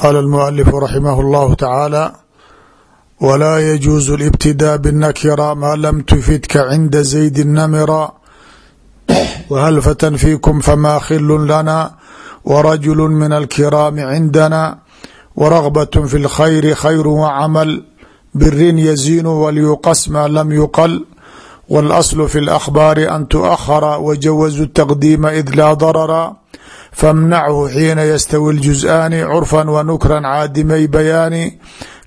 qaala almualifu raximah اllahu tacaala walaa yajuusu alibtidaa binnakira maa lam tufidka cinda zaydi namira whal fatan fiikum famaa khilun lana warajulu min alkiraami cindana waragbat fi lkhayri khayru wacamal birin yaziinu walyuqas maa lam yuqal walaslu fi اlakhbaari an tuakhara wajawazu taqdiima id laa darara famnachu xiina yastawi اljuz'aani curfa wanukran caadimay bayaani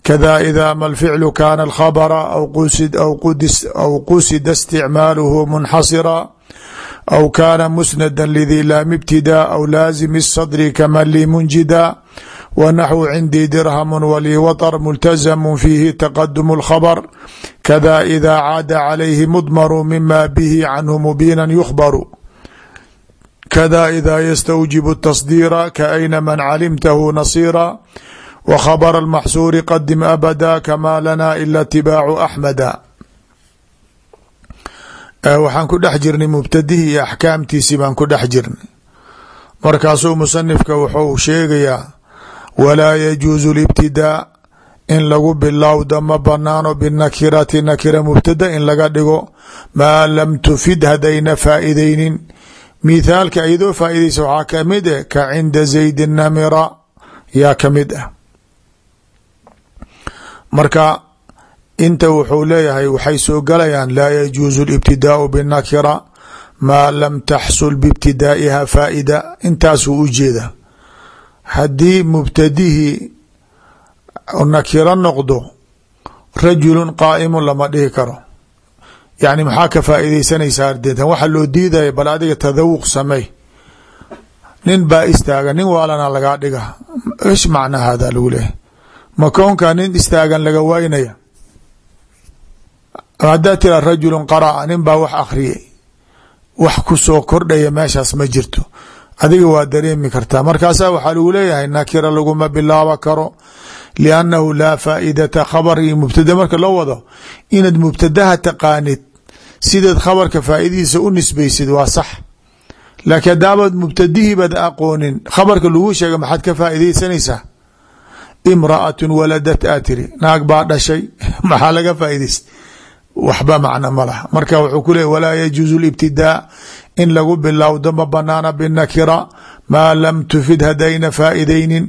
kada ida ma alficlu kana alkhabra aw qusida isticmaaluhu munxasira aw kana musnada lidi laam ibtidaa aw laazim الsadri kama li munjida wnaxwu cindii dirham wlii waطr multazamu fiihi taqadum اlkhabr kada ida caada calayhi mudmaru mima bihi canhu mubiina yukhbaru kda ida ystawjib tasdiira kaayna man calimtahu nasiira wkhabr اlmaxsuuri qadim abada kama lana ila tibaacu axmada waxaan ku dhex jirnay mubtadihii iyo axkaamtiisii baan ku dhex jirnay markaasuu musanifka wuxuu sheegayaa walaa yajuusu اlibtidaa in lagu bilowda ma banaano binakirati nakira mubtada in laga dhigo maa lam tufid hadayna faa'iidaynin mithaalka iyadoo faaideysa waxaa ka mid eh ka cinda zaydi namira yaa ka mid ah. Marka inta wuxuu leeyahay waxay soo galayaan laa yajuuzu اlibtidaau binakira maa lam taxsul biibtidaa'iha faa'ida intaasuu u jeeda haddii mubtadihii nakiro noqdo rajulu qaa'imu lama dhihi karo yani maxaa ka faaideysanaysaa ardeetan waxa loo diidaya bal adiga tadawuq samey nin baa istaagan nin waalana lagaa dhiga. Ish macnaa hada lagu leeyahy makoonka nin istaagan laga waynaya. Haddaa tira rajulu qaraa nin baa wax akhriyay. Wax ku soo kordhaya meeshaas ma jirto. Adiga waa dareemi kartaa. Markaasaa waxaa lagu leeyahay nakira laguma bilaaba karo liannahu laa faaidata khabar iyo mubtada. Marka loo wado inaad mubtadaha sideed khabarka faaidadiisa u nisbaysid waa sax. Laakiin hadaabaad mubtadihiibad aqoonin khabarka lagu sheega maxaad ka faaideysanaysaa imraatun waladat atiri naag baa dhashay maxaa laga faaideysta waxba macno ma laha. Marka wuxuu ku leey walaa yajuuzu libtidaa in lagu bilowdo ma banaana binakira maa lam tufid hadayna faaideynin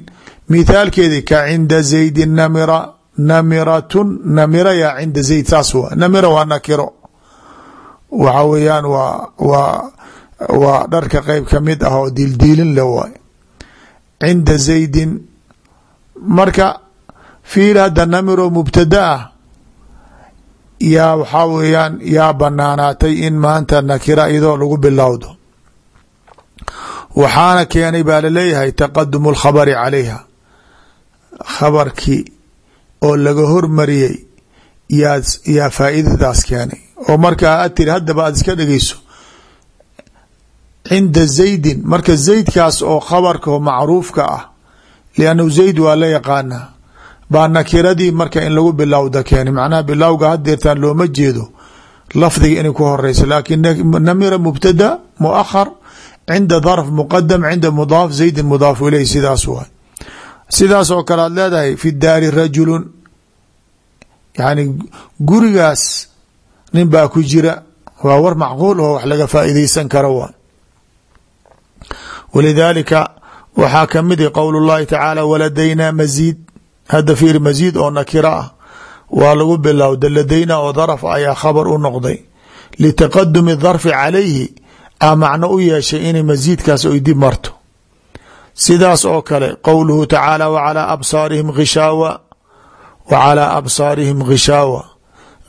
mithaalkeedi ka cinda zaydi namira namiratun namira yaa cinda zayd saas wa namira waxa weeyaan waa waa waa dharka qeyb ka mid ah oo diildiilin le waay cinda zaydin. Marka fiil hadda namiro mubtada ah. Yaa waxaa weeyaan yaa banaanaatay in maanta nakira iyadoo lagu bilowdo. Waxaana keenay baa la leeyahay taqadumu اlkhabari calayha. Khabarkii oo laga hormariyey yaa yaa faa'iidadaas keenay oo markaa ad tiri haddaba aad iska dhegeyso cinda zaydin marka zaydkaas oo khabarka macruufka ah liannahu zayd waa la yaqaanaa baa nakiradii marka in lagu bilowda keenay macnaha bilowga hadeertaan looma jeedo lafdiga inay ku horeyso laakiin namira mubtada muahar cinda darf muqadam cinda mudaaf zaydin mudaaf ileyh sidaas waay. Sidaas oo kale aad leedahay fi daari rajulun yani gurigaas nin baa ku jira waa war macquul oo wax laga faa'iideysan karo waay walidaalika waxaa ka mid i qowl اllahi tacaala waladaynaa maziid. Hadda fiir maziid oo nakira ah waa lagu bilowda ladayna oo darf ayaa khabar u noqday. Litaqadumi darfi calayhi a macno u yeeshay inay masiidkaas oy dib marto. Sidaas oo kale qowluhu tacaala wacalaa absaarihim khishaawa wa calaa absaarihim khishaawa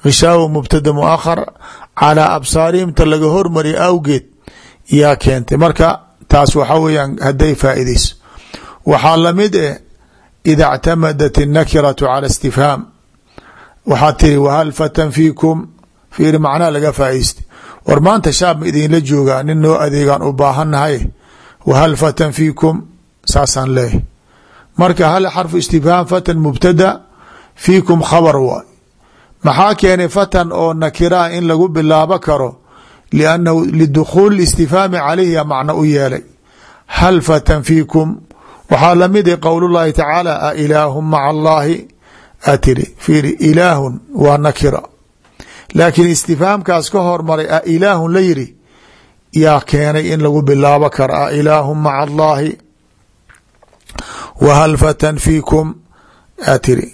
khishaawa mubtada muakhar calaa absaarihim ta laga hormariya awgeed yaa keentay marka taas waxa weeyaan hadday faaideyso waxaa lamid eh ida اctamadat الnakiratu calى اstifhaam waxaad tiri whal fatan fiikum fiiri macnaha laga faa'iistay war maanta shaab ma idinla joogaa nin noo adeegaan u baahannahay whal fatan fiikum saasaan leeyahy marka hal xarfu istifhaam fatan mubtada fiikum khabar waay maxaa keenay fatan oo nakiraa in lagu bilaabo karo? Liannahu lidukhuuli istifhaami calayhi macno u yeelay. Hal fatan fiikum? Waxaa la mid i qowl llahi tacaala a ilaahun maca allaahi a tiri fiiri ilaahun waa nakira. Laakiin istifhaamkaas ka hormaray a ilaahun la yiri yaa keenay in lagu bilaabo karo a ilaahun maca allaahi wa hal fatan fiikum? A tiri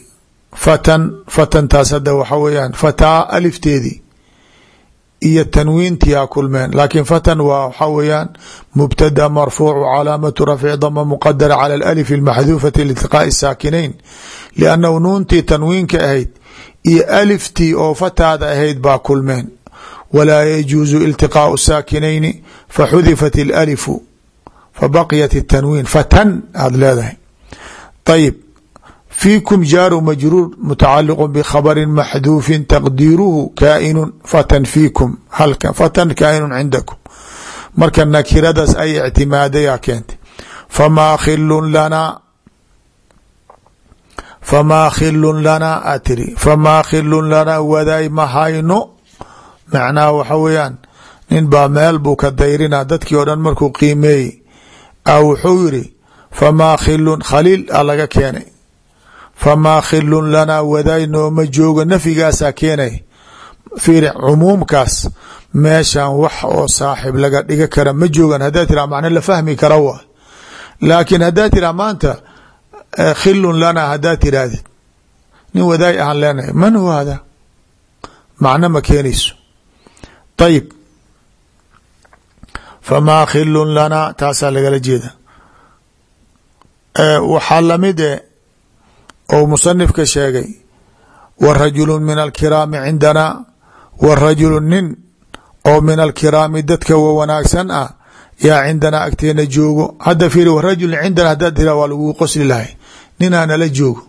fatan fatantaas hadda waxa weeyaan fataa alifteedii iyo tanwiintiyaa kulmeen laakiin fatan waa waxa weeyaan mubtada marfuucu calaamatu rafci dama muqadara cala alif almaxduufati litiqaa'i saakinayn liannahu nuuntii tanwiinka ahayd iyo aliftii oo fataada ahayd baa kulmeen. Walaa yajuusu iltiqaau saakinayni faxudifat alalifu fabaqiyat اtanwiin fatan aada leedahay. Ayib fiikum jaaru majruur mutacaliq bkhabri maxduufi taqdiiruhu kaainu fatan fiikum halka fatan kaainu cindakum marka nakiradaas ay ictimaadayaa keentay famaa khilun lanaa famaa khilun lanaa a tiri famaa khilun lanaa wadaay ma hayno macnaha waxa weeyaan nin baa meel buu ka dayrina dadkii oo dhan markuu qiimeeyey a wuxuu yiri famaa khilun khaliil a keenay famaa khilun lanaa wadaay nooma joogo nafyigaasaa keenay fiiri cumuumkaas meeshan wax oo saaxib laga dhiga kara ma joogan haddaa tiraa macna la fahmi kara wa laakiin haddaa tiraa maanta khilun lanaa haddaa tirahdid nin wadaay ahaan leenahay man huwa hada macno ma keenayso ayib famaa khilun lanaa taasaa lagala jeeda waxaa la mid ou musanifka sheegay wa rajulu min alkiraami cindanaa wa rajulu nin oo min alkiraami dadka wa wanaagsan ah yaa cindanaa agteena joogo. Hadda fiiri wa rajulun cindana haddaad tira waa lagu qosli lahay ninaa nala joogo.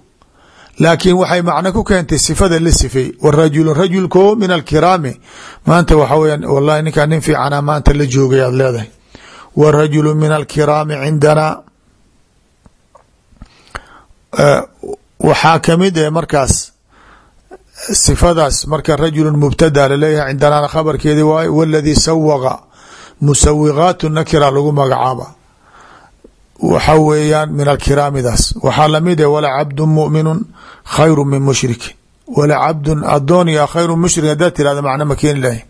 Laakiin waxay macno ku keentay sifada la sifay wa rajulun rajulko min alkiraami. Maanta waxa weyaan wallahi ninkaa nin fiicana maanta la joogay aad leedahay. Wa rajulu min alkiraami cindanaa waxaa ka mid eh markaas sifadaas marka rajulu mubtada la leeyahay cindanaana khabarkeedi waay waladii sawaqa musawiqaatu nakira lagu magacaaba. Waxa weeyaan min alkiraamidaas. Waxaa la mid eh wala cabdu muminu khayru min mushrikin wala cabdun adoon ya mushrik hadaa tirahda macno ma keeni lahayn.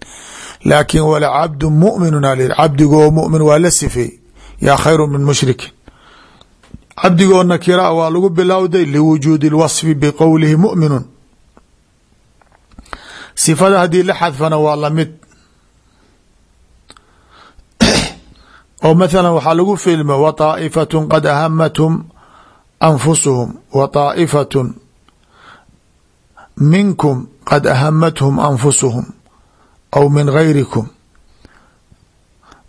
Laakiin wala cabdu muminun a cabdigoo mumin waa la sifeey yaa min mushrikin cabdigoo nakira waa lagu bilowday liwujuudi اlwaصfi bqowlihi muminun sifada haddii la xadfana waa lamid oo mathala waxaa lagu filma wa طaaئfaة qad ahamathum anfusuhum wa طaaئfaة minkum qad ahamathum anfusuhum aw min gayrikum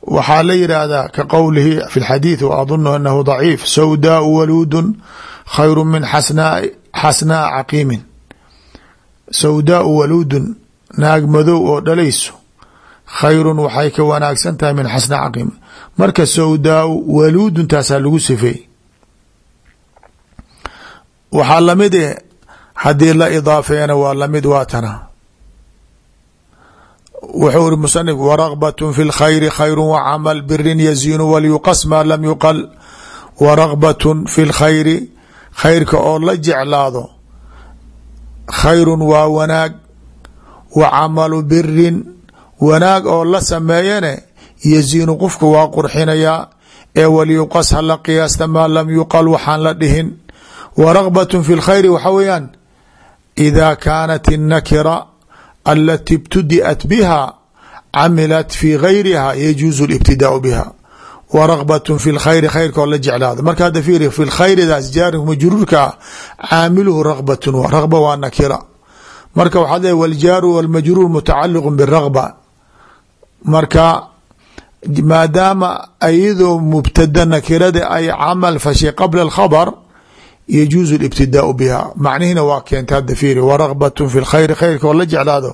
waxaa la yidhaahdaa ka qowlihi fi اxadiiث w adunu anahu ضaciif sawdaau waluudu khayru min xasnaa caqiimin sawdaau waluudun naag madow oo dhalayso khayrun waxay ka wanaagsan tahay min xasnaa caqiimin marka sawdaau waluudun taasaa lagu sifeey waxaa lamid eh haddii la idaafeeyana waa lamid waa tana wuxuu iri musanif waragbat fi lkhayri khayru wacamal birin yaziinu walyuqas maa lam yuqal. Waragbat fi lkhayri khayrka oo la jeclaado. Khayrun waa wanaag. Wa camalu birin wanaag oo la sameeyane yaziinu qofka waa qurxinayaa ee walyuqas hala qiyaasta maa lam yuqal waxaan la dhihin. Waragbat fi lkhayri waxa weeyaan ida kaanat الnakira alati ibtudiat biha camilat fi gayriha yajuuzu اlibtidaau biha wa ragbat fi lkhayri khayrka oo la jeclaado marka hadda fiiri fi lkhayridaas jaari majruurkaa caamiluhu ragbatun ragba waa nakira marka waxaad leeay waljaaru walmajruur mutacaliqu biragba marka maadaama ayadoo mubtada nakirada ay camal fashay qabla alkhabr yajuuzu libtidaau biha macnihina waa keenta hadda fiiri. Waragbatun fi lkhayri khayrka oo la jeclaado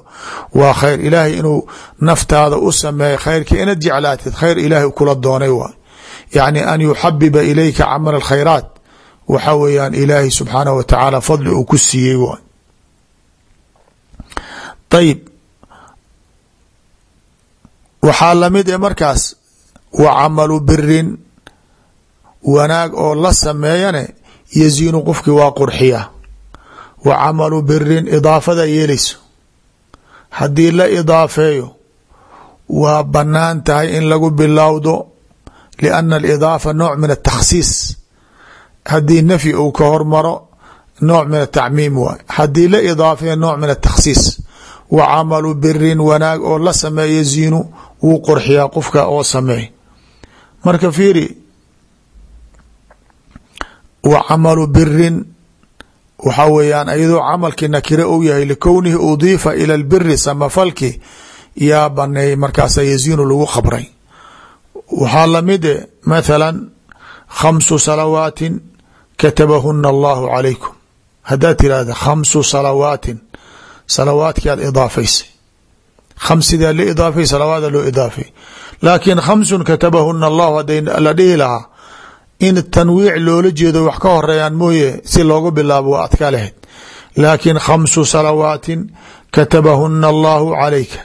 waa khayr. Ilaahay inuu naftaada u sameeya khayrka inaad jeclaatid khayr ilaahay kula doonay waay yacni an yuxabiba ilayka camal alkhayraat. Waxa weeyaan ilaahay subxaanah wa tacaala fadli uu ku siiyey waay ayib waxaa la mid e markaas wa camalu birin wanaag oo la sameeyane yaziinu qofkii waa qurxiya. Wa camalu birin idaafada yeelayso. Haddii la idaafeeyo waa bannaan tahay in lagu bilowdo lianna alidaafa nooc min atakhsiis haddii nafyi uu ka hormaro nooc min atacmiim waay haddii la idaafeeyo nooc min atakhsiis wa camalu birin wanaag oo la sameeya ziinu wuu qurxiyaa qofka oo sameey marka fiiri wa camalu birin waxa weeyaan iyadoo camalkii nakire uu yahay likownihi udiifa ila albiri samafalki yaa baneey markaasa yaziinu lagu khabray waxaa la mid e mathala khamsu salawaatin katabahuna allahu calaykum haddaad tirahda khamsu salawaatin salawaadkii aad idaafaysay khamsidaa la idaafay salawaada loo idaafay laakiin khamsun katabahuna allahu hadday la in tanwiic loola jeedo wax ka horeeyaan mooye si loogu bilaabo waa adka lahayd laakiin khamsu salawaatin katabahuna allahu calayka.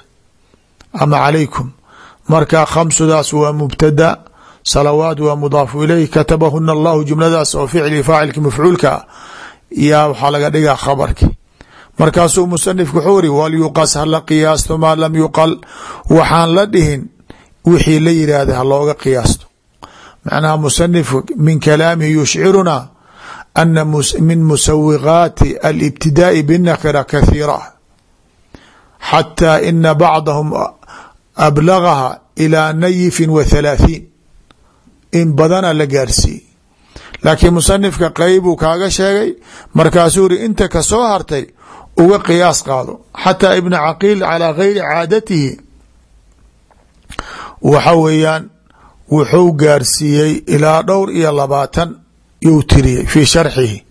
Ama calaykum. Marka khamsudaas waa mubtada salawaat waa mudaafu ilayh katabahuna allahu jumladaas oo ficli faacilki mafcuulka yaa waxaa laga dhigaa khabarki. Markaasuu musanifku wuxuu iri walyuqas hala qiyaasto maa lam yuqal. Waxaan la dhihin wixii la yidhaahda ha looga qiyaasto macnaha musanifku min kalaamihi yushciruna ana min musawiqaati alibtidaai binakira kathiira xataa ina bacdahum ablagaha ilaa nayifin wa thalaathiin in badana la gaarsiiyey laakiin musanifka qeybuu kaaga sheegay markaasuu iri inta ka soo hartay uga qiyaas qaado xataa ibna caqiil calaa gayri caadatihi waxa weeyaan wuxuu gaarsiiyey ilaa dhowr iyo labaatan yuu tiriyey fii sharxihi.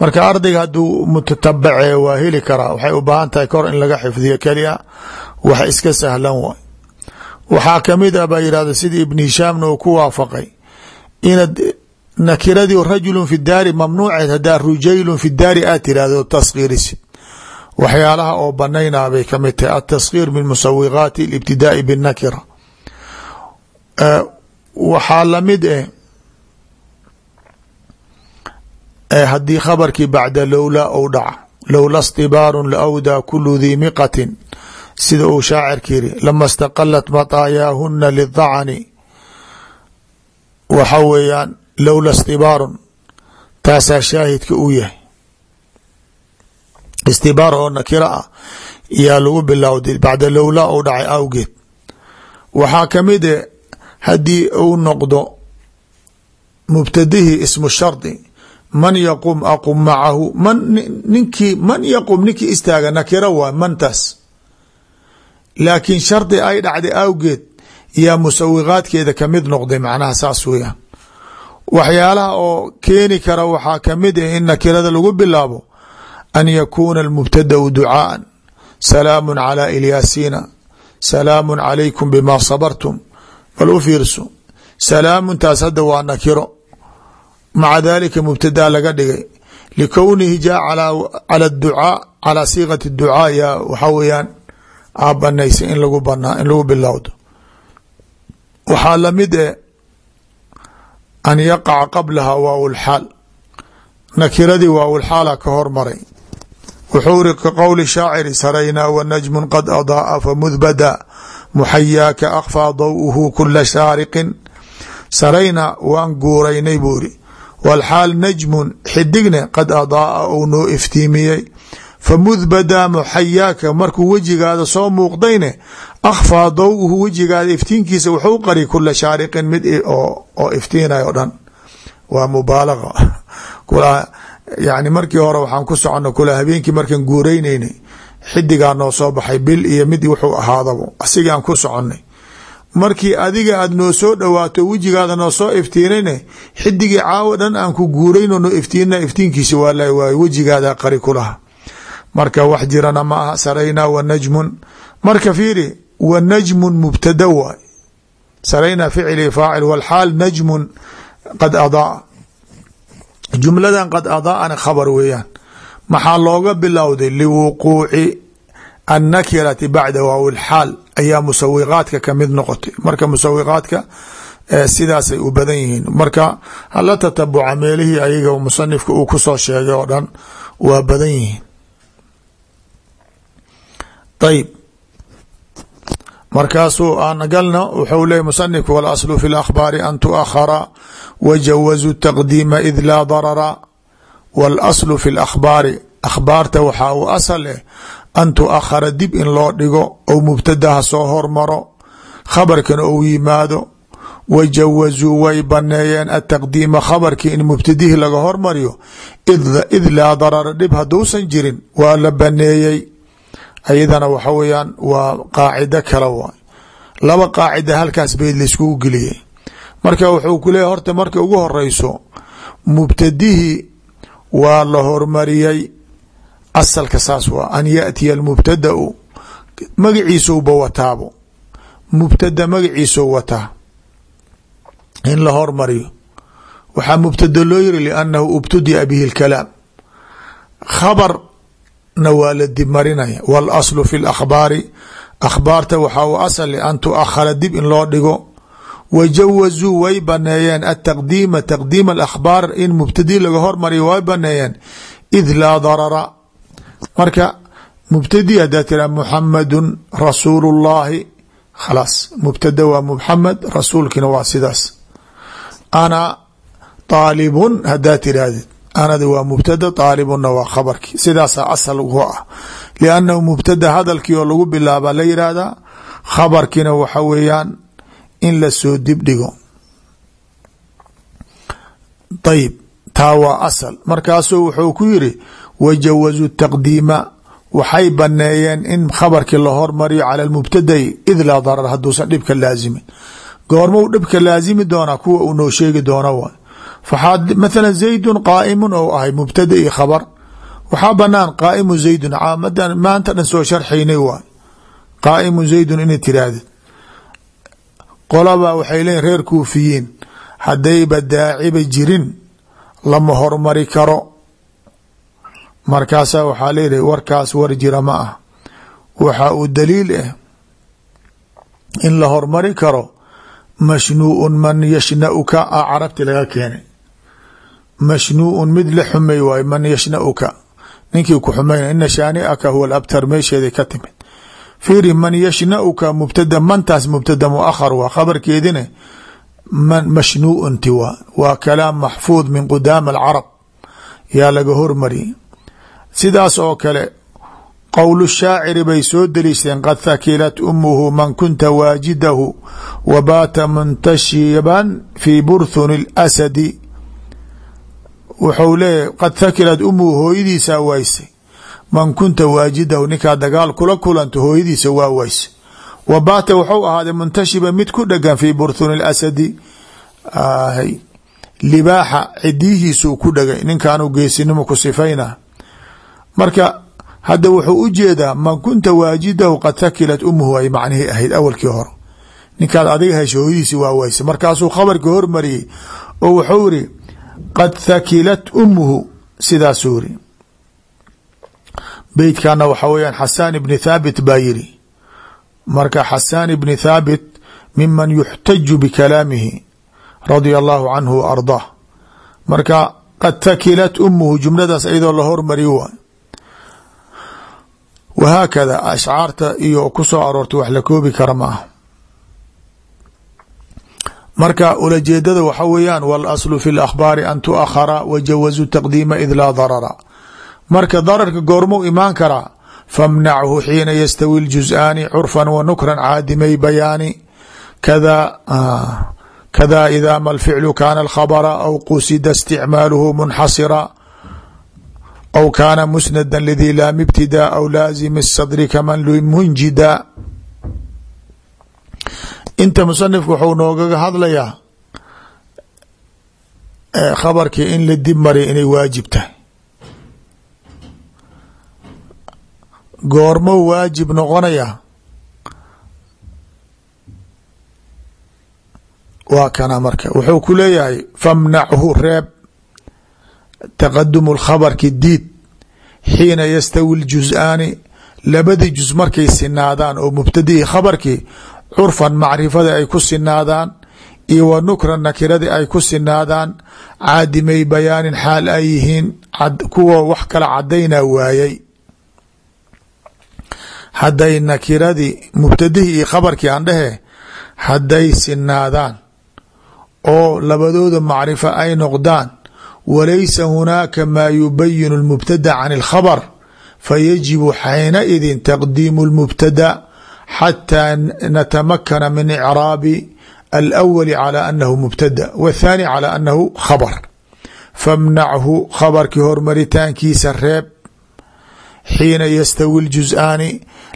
Marka ardayga hadduu mutatabace waa heli karaa waxay u baahan tahay kor in laga xifdiyo kelia wax iska sahlan waay. Waxaa ka mid a baa yidhahda sidii ibn hishaamna uu ku waafaqay inaad nakiradii rajulu fi daari mamnuuceed hadaa rujaylun fi daari aad tirahdo taskhiirisid waxyaalaha oo banaynaa bay ka mid tahay ataskhiir min musawiqaati alibtidaai binnakira waxaa la mid eh haddii khabarkii bacda lowla ou dhaca lowla stibaarun laawdaa kulu dii miqatin sida uu shaacirka yiri lama staqalat mataayaahuna lidacani waxa weeyaan lowla stibaarun taasaa shaahidka u yahay. Istibaar oo nakira ah yaa lagu bilowday bacda lowla ou dhacay awgeed. Waxaa ka mid e haddii uu noqdo mubtadihii ismu shardi man yaqum aqum macahu man ninkii man yaqum ninkii istaaga nakira waay mantaas. Laakiin shardi ay dhacday awgeed yaa musawiqaadkeeda ka mid noqday macnaha saas weeyaan. Waxyaalaha oo keeni kara waxaa ka mid ah in nakirada lagu bilaabo an yakuuna almubtadau ducaaan salaamu calaa ilyaasiina salaamu calaykum bima sabartum bal u fiirso salaamuntaas hadda waa nakiro. Maca dalika mubtadaa laga dhigay likownihi jaa cala ducaa calaa siiqati ducaa. Yaa waxaa weeyaan aa banaysa in lagu banaa in lagu bilowdo. Waxaa la mid e an yaqaca qablaha waaw lxaal nakiradii waaw lxaala ka hormaray wuxuu iri ka qowli shaaciri saraynaa wanajmu qad adaaa famudbada muxayaaka akfaa daw'uhu kula shaariqin. Saraynaa waan guuraynay buu iri walxaal najmun xidigne qad adaaa ou noo iftiimiyey. Famudbada muxayaaka markuu wejigaada soo muuqdayne akhfaa daw'uhu wejigaada iftiinkiisa wuxuu qari kula shaariqin mid oo iftiinay o dhan. Waa mubaalaga kula yani markii hore waxaan ku socona kula habeenkii markaan guureyneynay xidigaa noo soo baxay bil iyo mid wuxuu ahaadabo asigaan ku soconay. Markii adiga aad noo soo dhawaato wejigaada noo soo iftiinayne xidigii caawo dhan aan ku guurayno noo iftiinna iftiinkiisa waa la waay wejigaada qari kulaha marka wax jirana ma aha saraynaa wa najmun. Marka fiiri wa najmun mubtada waay. Saraynaa ficli faacil walxaal najmun qad adaa. Jumladan qad adaana khabar weeyaan maxaa looga bilowday liwuquuci annakirati bacda waaw lxaal ayaa musawiqaadka ka mid noqotay. Marka musawiqaadka sidaasay u badan yihiin. Marka hala tatabuca meelihii ayaga musanifka uu ku soo sheegay oo dhan waa badan yihiin. Ayb markaasuu aan galna wuxuu leeyay musanifku walaslu fi اlakhbaari an tuakhara wajawazuu taqdiima id laa darara waاlaslu fi اlakhbaari akhbaarta waxaa uu asal eh an tuakhara dib in loo dhigo ou mubtadaha soo hormaro khabarkana ou yimaado wajawazuu way baneeyeen ataqdiima khabarkii in mubtadihii laga hormariyo id laa darara dhib hadduusan jirin waa la baneeyey ayadana waxa weyaan waa qaacido kale waay laba qaacida halkaas bayd laiskugu geliyey marka wuxuu ku leeyahy horta marka ugu horeyso mubtadihii waa la hormariyey asalka saas waa an yaatiya almubtadau magaciisouba wataabo mubtada magaciisou wataa in la hormariyo waxaa mubtada loo yiri liannahu ubtudia bihi اlkalaam khabar na waa la dib marinaya waاlaslu fi اlakhbaari akhbaarta waxaa u asal an tuakhara dib in loo dhigo wajawazuu way baneeyeen ataqdiima taqdiima alakhbaar in mubtadi laga hormariyo way baneeyeen id laa darara marka mubtadi hadaa tira muxamadun rasuulu llaahi khalaas mubtada waa muxamed rasuulkiina waa sidaas ana aalibun hadaa tirahdid anad waa mubtada aalibunna waa khabarkii sidaasaa asal u ah liannahu mubtada hadalkii oo lagu bilaabaa la yidhaahdaa in la soo dibdhigo. Ayib taa waa asal. Markaasuu wuxuu ku yiri wajawazuu taqdiima. Waxay baneeyeen in khabarkii la hormariyo cala mubtadai id laa darar haduusan dhibka laazimin. Goormou dhibka laazimi doonaa kuwa uu noo sheegi doono waay faxaa mathala zaydun qaa'imun ou ahay mubtada iyo khabar. Waxaa banaan qaaimu zaydun maanta dhan soo sharxaynay waay qaaimu zaydun inay tirahdid qolabaa waxay leeyiin reer kuufiyiin. Haddayba daaciba jirin lama hormari karo. Markaasaa waxaa leeyahay warkaas war jira ma ah waxa uu daliil ah in la hormari karo mashnuuun man yashnauka a carabti laga keenay. Mashnuuun mid la xumay waayo man yashnauka. Ninkii ku xumayna ina shaaniaka huwa abtar meesheeday ka timid fiiri man yashnauka mubtada mantaas mubtada muahar waa khabarkeedine man mashnuuunti waa waa kalaam maxfuud min qudaama alcarab yaa laga hormariyay sidaas oo kale qowl shaaciri bay soo deliishteen qad thakilat umuhu man kunta waajidahu wa baata muntashiban fi burthuni اlasadi wuxuu leeyahy qad thakilat umuhu hooyadiisaa waysay man kunta waajidahu ninkaa dagaal kula kulanto hooyadiisa waa waysay wa wuxuu ahaaday muntashiban mid ku dhegan fi burthuni اlasadi libaaxa cidiyihiisuu ku dhegay ninkaanu geesinimo ku sifayna. Marka hadda wuxuu u jeedaa man kunta waajidahu qad thakilat umuhu ay macnihii ahayd awalkii hore. Ninkaad adiga hesha hooyadiisi waa waysa markaasuu khabarkii hormariyey oo wuxuu iri qad thakilat umuhu sidaasuu iri beytkana waxaa weyaan xasaan ibni thaabit baa yiri marka xasaan ibni thaabit miman yuxtaju bikalaamihi radia allahu canhu wa ardaah marka qad thakilat umuhu jumladaas iyadoo la hormariy waay wahaakada ashcaarta iyo ku soo aroortay wax la koobi kara ma ah marka ulajeedada waxa weeyaan walaslu fi lakhbaari an tuakhara wajawazuu taqdiima id laa darara marka dararka goormuu imaan karaa famnachu xiina yastawi ljuz'aani curfan wa nukran caadimay bayaani. Kada kada ida ma lficlu kana alkhabra aw qusida isticmaaluhu munxasira aw kaana musnada lidii laam ibtidaa aw laazim sadri kaman munjida. Inta musanifku wuxuu noogaga hadlayaa khabarkii in la dib mariya inay waajib tahay goormo waajib noqonaya. Waa kana marka wuxuu ku leeyahay famnachu reeb taqadumu lkhabarki diid xiina yastawi ljuz-aani labadii juz markay sinaadaan oo mubtadihii khabarkii curfan macrifada ay ku sinaadaan iyo wa nukra nakiradii ay ku sinaadaan caadimay bayaanin xaal ay yihiin kuwa wax kala cadayna waayay hadday nakiradii mubtadihii iyo khabarkii aan dhehe hadday sinaadaan oo labadooda macrifo ay noqdaan walaysa hunaaka maa yubayinu اlmubtada can اlkhabr fayajibu xaynaidin taqdiimu اlmubtada xataa natamakana min icraabi alأwli calى anahu mubtada wاthaani calى anahu khabr famnachu khabarkii hormaritaankiisa reeb xiina yastawi اljus-aani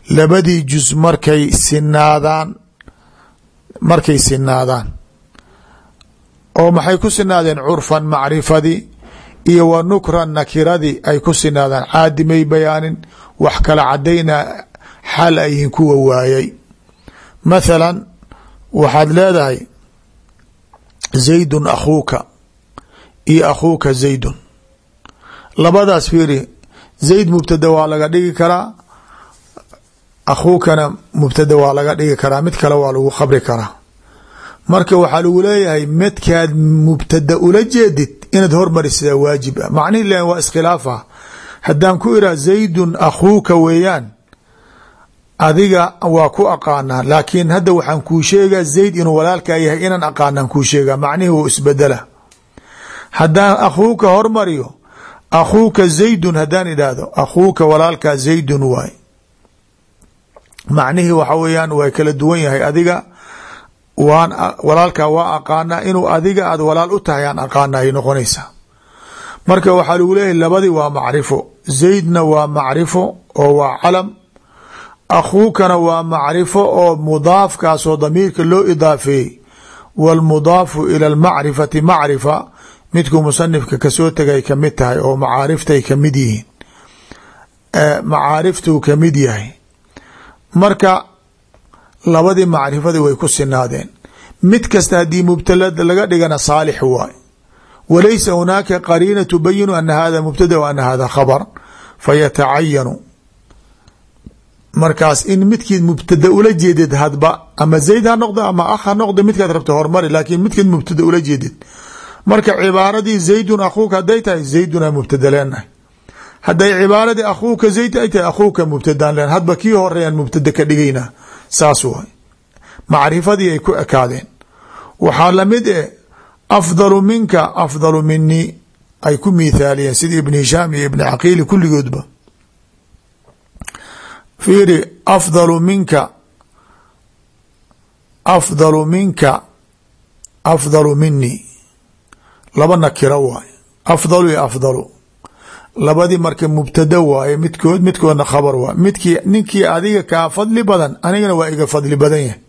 labadii jus markay sinaadaan markay sinaadaan. Oo maxay ku sinaadeen curfan macrifadii iyo wa nukran nakiradii ay ku sinaadaan. Caadimay bayaanin wax kala cadayna xaal ay yihiin kuwa waayay. Mathalan waxaad leedahay zaydun akhuuka iyo akhuuka zaydun. Labadaas fiiri zayd mubtada waa laga dhigi karaa akhuukana mubtada waa laga dhigi karaa mid kale waa lagu khabri karaa. Marka waxaa lagu leeyahay midkaad mubtada ula jeedid inaad hormarisidaa waajib ah. Macnihi len waa iskhilaafa haddaan ku iraa zaydun akhuuka weeyaan adiga waa ku aqaanaa. Laakiin hadda waxaan kuu sheegaa zayd inuu walaalkaa yahay inaan aqaanaan kuu sheegaa. Macnihii wuu isbedela haddaan akhuuka hormariyo akhuuka zaydun haddaan idhaahdo akhuuka walaalkaa zaydun waay macnihii waxa weeyaan waa kala duwan yahay adiga waan walaalkaa waa aqaanaa inuu adiga aad walaal u tahay aan aqaana ay noqonaysaa marka waxaa lagu leeyahay labadii waa macrifo. Zaydna waa macrifo oo waa calam. Akhuukana waa macrifo oo mudaafkaasoo damiirka loo idaafeeyey. Wاlmudaafu ila اlmacrifati macrifa. Midkuu musanifka ka soo tegay ka mid tahay oo macaariftay ka mid yihiin. Macaariftuu ka mid yahay marka labadii macrifadii way ku sinaadeen. Mid kasta haddii mubtalada laga dhigana saalix waay. Walaysa hunaaka qariina tubayinu ana hada mubtada w ana hada khabr fayatacayanu. Markaas in midkiid mubtada ula jeedid hadba ama zayd ha noqdo ama akh ha noqdo midkaad rabta hormari laakiin midkiid mubtada ula jeedid. Marka cibaaradii zaydun akhuuka hadday tahay zayduna mubtada leenahay hadday cibaaradii akhuuka zayd ay tahay akhuuka mubtadaan leen hadba kii horeeyaan mubtada ka dhigaynaa saas waay. Macrifadii ay ku ekaadeen. Waxaa la mid eh afdalu minka afdalu minii ay ku miithaaliyeen. Sida ibn hishaam iyo ibn caqiili kulligoodba. Fiiri afdalu minka afdalu minka afdalu minii laba nakiro waaye afdalu iyo afdalu labadii marka mubtada waaye midkood midkoodna khabar waay midkii ninkii adiga kaa fadli badan anigana waa iga fadli badan yahay.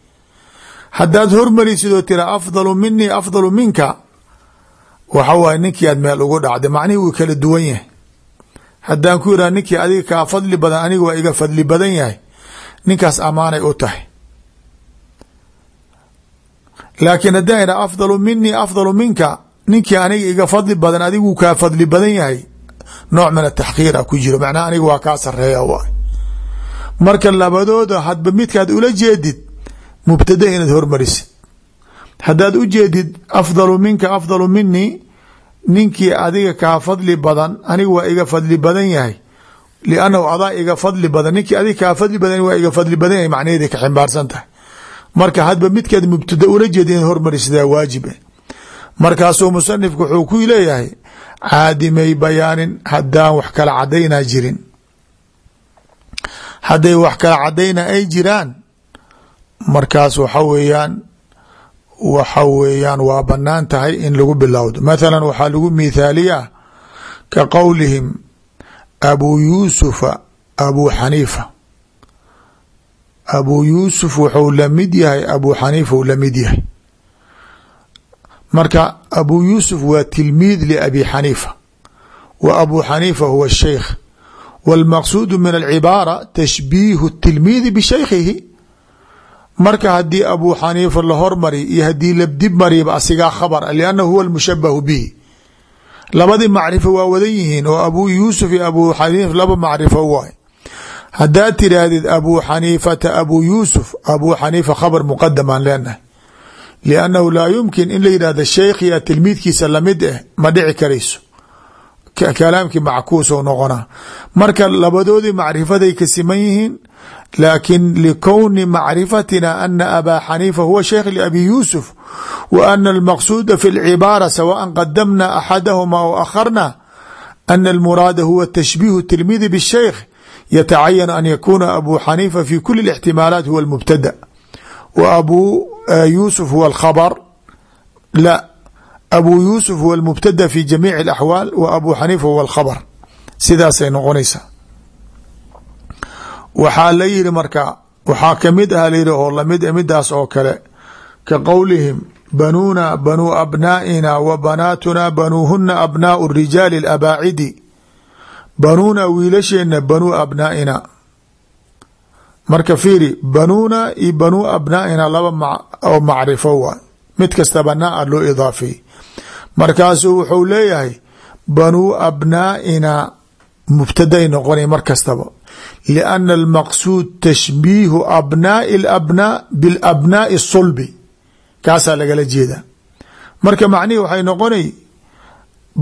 Haddaad hormarisid oo tira afdalu minii afdalu minka waxa waaye ninkii aad meel ugu dhacday. Macnihii wuu kala duwan yahay. Haddaan ku yidhah ninkii adiga kaa fadli badan aniga waa iga fadli badan yahay ninkaas amaanay u tahay. Laakiin haddaan idhah afdalu minii afdalu minka ninkii aniga iga fadli badan adigu kaa fadli badan yahay nooc min ataxkiir a ku jiro. Macnaha aniga waa kaa sareeya waay. Marka labadooda hadba midkaad ula jeedid mubtada inaad hormarisid. Haddaad u jeedid afdalu minka afdalu minii ninkii adiga kaa fadli badan aniga waa iga fadli badan yahay. Liannahu adaa iga fadli badan ninkii adiga kaa fadli badan waa iga fadli badan yahay macnaheeday ka ximbaarsan tahay. Marka hadba midkaad mubtada ula jeedid inaad hormarisidaa waajibe markaasuu musanifku wuxuu ku leeyahay caadimay bayaanin haddaan wax kala cadaynaa jirin. Hadday wax kala cadayna ay jiraan markaas waxa weeyaan waxa weeyaan waa bannaan tahay in lagu bilowdo. Mathalan waxaa lagu mithaaliyaa ka qowlihim abuu yuusufa abuu xaniifa. Abuu yuusuf wuxuu la mid yahay abuu xaniifa u la mid yahay marka abuu yuusuf waa tilmiid liabi xaniifa wa abuu xaniifa huwa sheikh. Wاlmaqsuudu min alcibaara tashbiihu tilmiidi bishaykhihi marka haddii abuu xaniifa la hormari iyo haddii labdib mariba asigaa khabar liannahu huwa lmushabahu bihi. Labadii macrifo waa wadan yihiin oo abuu yuusuf iyo abuu xaniif laba macrifo waay. Haddaad tidhaahdid abuu xaniifata abuu yuusuf abuu xaniifa khabar muqadamaan leenahay liannahu laa yumkin in la yidhahda sheekhi a tilmiidkiisa la mid eh ma dhici karayso kalaamkii mackuuso noqona marka labadoodii macrifaday ka siman yihiin laakin likowni macrifatina ana abaa xaniifa huwa sheikh liabi yuusuf wa ana almaqsuuda fi lcibaara sawaan qadamna axadahuma aw akharna ana almuraada huwa tashbiihu tilmiidi bishaykh yatacayan an yakuuna abu xaniifa fi kuli ixtimaalaat huwa lmubtada wa abuu yuusuf huwa alkhabr la abu yuusuf huwa almubtada fi jamiici alaxwaal wa abu xaniifa huwa alkhabr sidaasay noqonaysaa waxaa la yihi marka waxaa ka mid ah layihi oo la mid midaas oo kale ka qowlihim banuuna banuu abnaa'ina wa banaatunaa banuuhuna abnaau rijaali alabaacidi banuuna wiilasheenna banuu abnaa'ina marka fiiri banuuna iyo banuu abnaa'ina laba oo macrifo waay mid kasta banaa loo idaafeeyey markaasuu wuxuu leeyahay banuu abnaa'ina mubtaday noqonay mar kastaba. Lianna almaqsuud tashbiihu abnaa'i alabnaa bilabnaa'i sulbi. Kaasaa lagala jeedaa marka macnihii waxay noqonay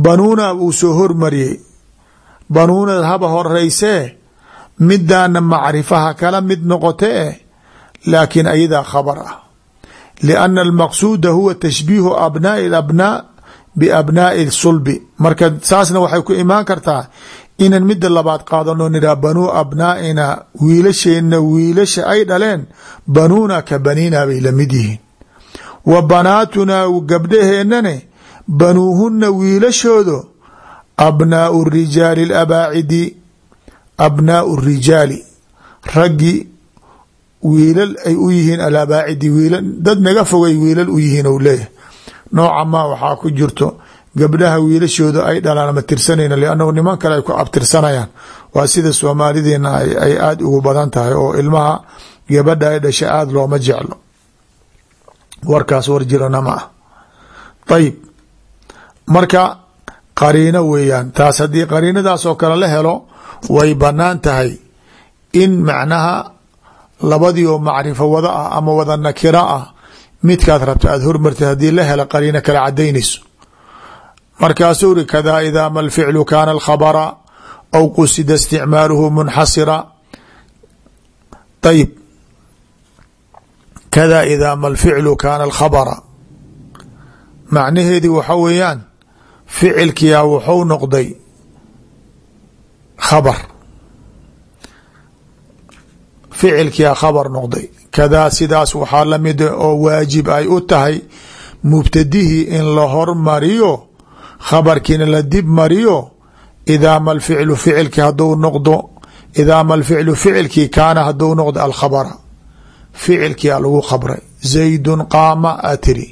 banuuna uu soo hormariyey. Banuunad haba horeysee midaana macrifaha kala mid noqote eh laakiin ayadaa khabar ah. Lianna almaqsuuda huwa tashbiihu abnaa'i alabnaa biabnaa'i sulbi marka saasna waxay ku imaan kartaa inan midda labaad qaadano nidhaha banuu abnaa'ina wiilasheenna wiilasha ay dhaleen banuuna ka baniina bay la mid yihiin. Wa banaatunaa gabdhaheennane banuuhunna wiilashoodo abnaau rijaali alabaacidi abnaau rijaali. Raggi wiilal ay u yihiin alabaacidi wiilal dad naga fogay wiilal u yihiin ou leeyahay. Nooca maa waxaa ku jirto gabdhaha wiilashooda ay dhalaan ma tirsanayna liannahu niman kale ay ku abtirsanayaan. Waa sida soomaalideena ay aada ugu badan tahay oo ilmaha gabadha ay dhasha aada looma jeclo. Warkaas war jirana ma ah ayib marka qariino weeyaan taas haddii qariinadaas oo kale la helo way bannaan tahay in macnaha labadii oo macrifo wada ah ama wada nakira ah midkaad rabta aada hormartid haddii la helo qariino kala cadaynayso markaasuu ri kadaa idaa ma lficlu kaana alkhabra aw qusida isticmaaluhu munxasira. Ayib kadaa idaa ma lficlu kaana alkhabra macnaheedii waxa weeyaan ficilkiyaa wuxuu noqday khabar ficilkiyaa khabar noqday kadaa sidaas waxaa la mid oo waajib ay u tahay mubtadihii in la hormariyo khabarkiina la dib mariyo idaa ma lficlu ficilkii haduu noqdo idaa ma lficlu ficilkii kaana haduu noqdo alkhabra ficilkiyaa lagu khabray zaydun qaama a tiri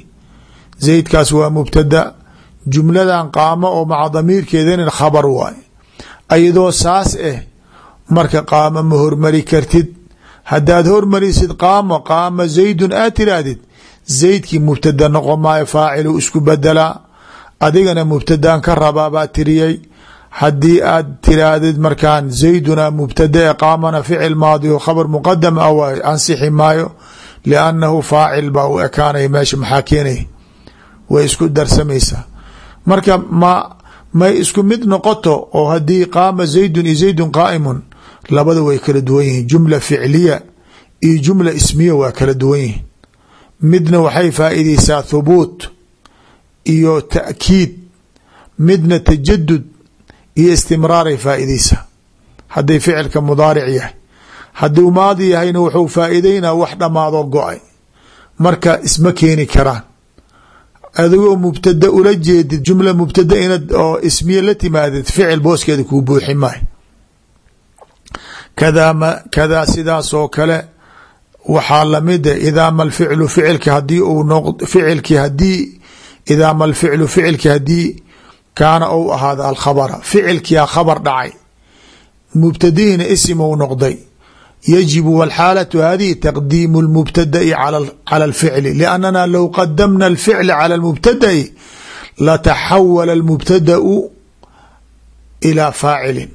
zaydkaas waa mubtada jumladan qaamo oo maca damiirkeedanin khabar waay ayadoo saas ah marka qaamo ma hormari kartid. Haddaad hormarisid qaamo qaama zaydun aad tiraahdid zaydkii mubtada noqon maayo faacilu isku bedelaa adigana mubtadaan ka rabaabaa tiriyey. Haddii aad tiraahdid markaan zayduna mubtada e qaamana ficil maadi o khabar muqadam ah waay ansixi maayo liannahu faacil baa u ekaanaya meesha maxaa keenaya way isku darsamaysaa. Marka ma may isku mid noqoto oo haddii qaama zaydun iyo zaydun qaa'imun labada way kala duwan yihiin. Jumla ficliya iyo jumla ismiya waa kala duwan yihiin. Midna waxay faa'iideysaa thubuut iyo ta'kiid. Midna tajadud iyo istimraaray faa'iideysaa hadday ficilka mudaaric yahay. Hadduu maadi yahayna wuxuu faa'iideynaa wax dhammaadoo go'ay. Marka isma keeni karaan adigoo mubtada ula jeedid jumla mubtada inad oo ismiya la timaadid ficil booskeeda kuu buuxi maayo kadaa m kadaa sidaas oo kale waxaa lamida idaa ma lficlu ficilki haddii uu noq ficilki haddii idaa ma lficlu ficilki haddii kaana ou ahaada alkhabara. Ficilkiyaa khabar dhacay. Mubtadihiina isim ou noqday yajibu wاlxaalaة hadihi taqdiimu اlmubtada'i calى اlficli liannana low qadamna اlficla calى اlmubtada'i lataxawala اlmubtada'u ilى faacilin